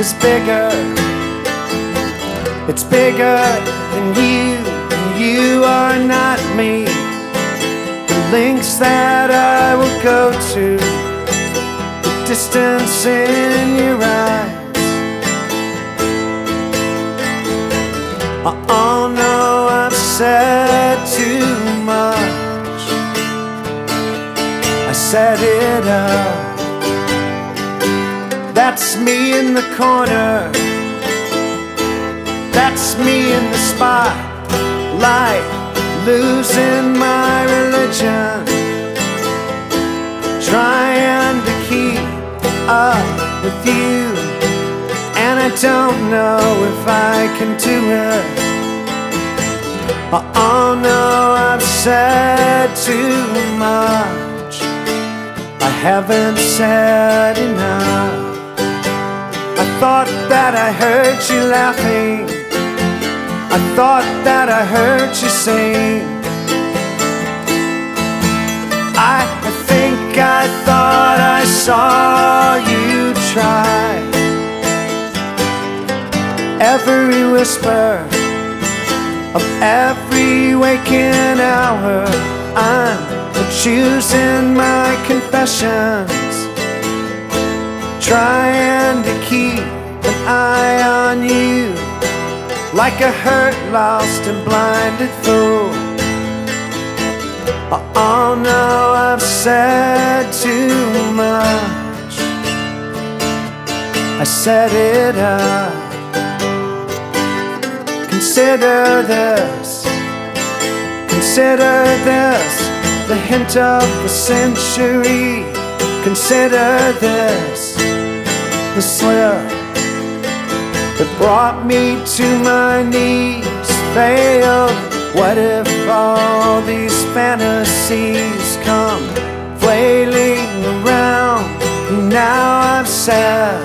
is bigger. It's bigger than you, and you are not me. The links that I will go to, the distance in your eyes. Oh no, I've said too much. I said it up. That's me in the corner. That's me in the spotlight, losing my religion. Trying to keep up with you. And I don't know if I can do it. Oh no, I've said too much. I haven't said enough. Thought that I heard you laughing. I thought that I heard you sing. I think I thought I saw you try. Every whisper of every waking hour, I'm choosing my confessions, trying to keep an eye on you, like a hurt, lost, and blinded fool. Oh no, I've said too much. I set it up. Consider this, consider this, the hint of the century. Consider this, the slip that brought me to my knees failed. What if all these fantasies come flailing around? Now I've said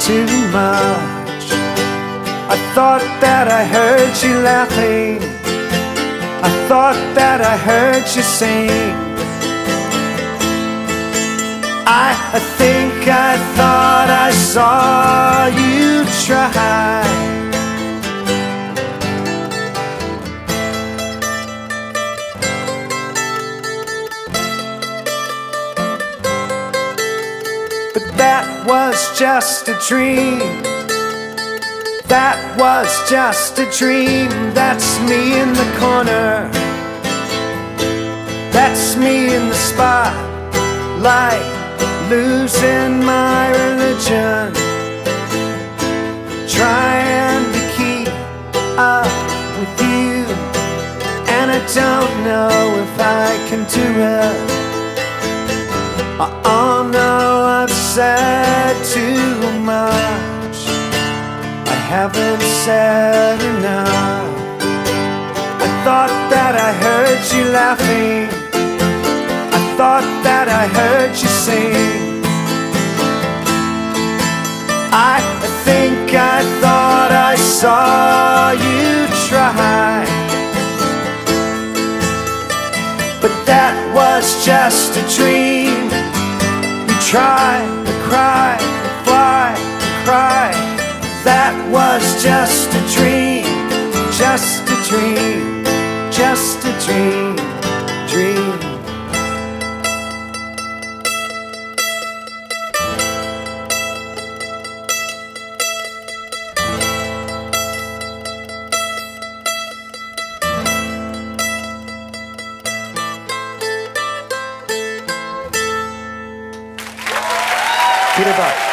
too much. I thought that I heard you laughing. I thought that I heard you sing. I think I thought I saw you try. But that was just a dream. That was just a dream. That's me in the corner. That's me in the spotlight, losing my religion. Trying to keep up with you. And I don't know if I can do it. Oh no, I've said too much. I haven't said enough. I thought that I heard you laughing. Thought that I heard you sing. I think I thought I saw you try. But that was just a dream. You try to cry, fly, to cry. That was just a dream, just a dream, just a dream. Peter Buck.